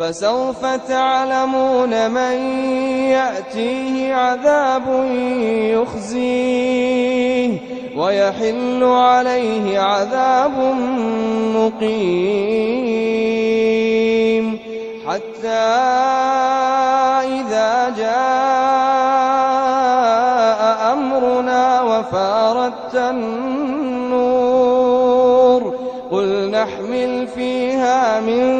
فسوف تعلمون من يأتيه عذاب يخزيه ويحل عليه عذاب مقيم. حتى إذا جاء أمرنا وفاردت النور قل نحمل فيها من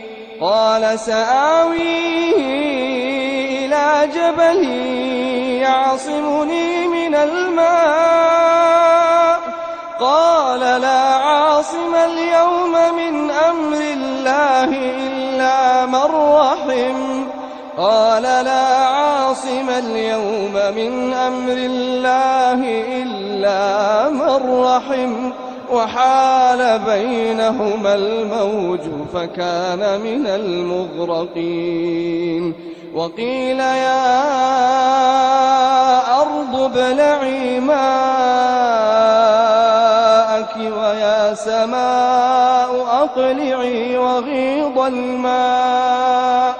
قال سآوي إلى جبل يعصمني من الماء. قال لا عاصم اليوم من أمر الله إلا من رحم. قال لا عاصم اليوم من أمر الله إلا من رحم. وحال بينهما الموج فكان من المغرقين. وقيل يا أرض ابلعي ماءك ويا سماء أقلعي وغيض الماء.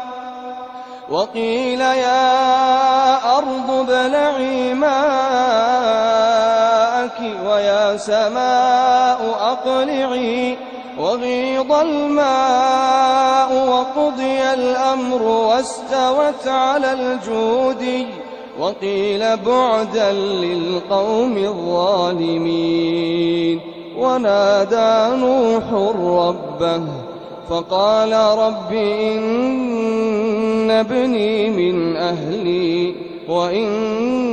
وقيل يا ويا سماء أقلعي وغيض الماء وقضي الأمر واستوت على الجود وقيل بعدا للقوم الظالمين ونادى نوح ربه فقال رب إن ابني من أهلي وإن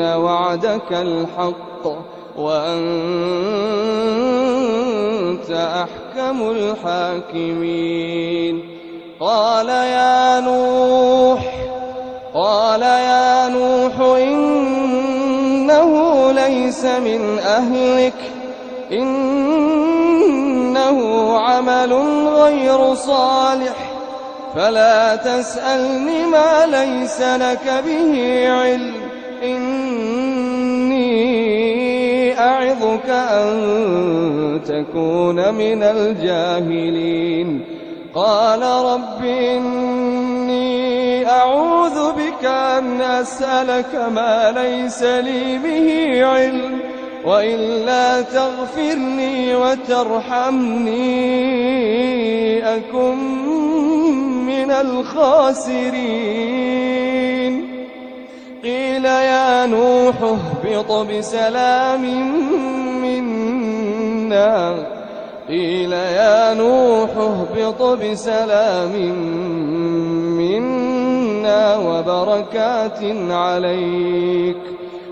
وعدك الحق وأنت أحكم الحاكمين. قال يا نوح قال يا نوح إنه ليس من أهلك. إنه عمل غير صالح. فلا تسألني ما ليس لك به علم. إني أعظك أن تكون من الجاهلين. قال رب إني أعوذ بك أن أسألك ما ليس لي به علم وإلا تغفرني وترحمني أكن من الخاسرين. قيل يا نوح اهبط بسلام منا. قيل يا نوح اهبط بسلام منا وبركات عليك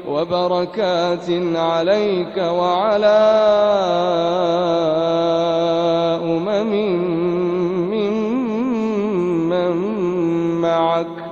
وبركات عليك وعلى أمم ممن معك.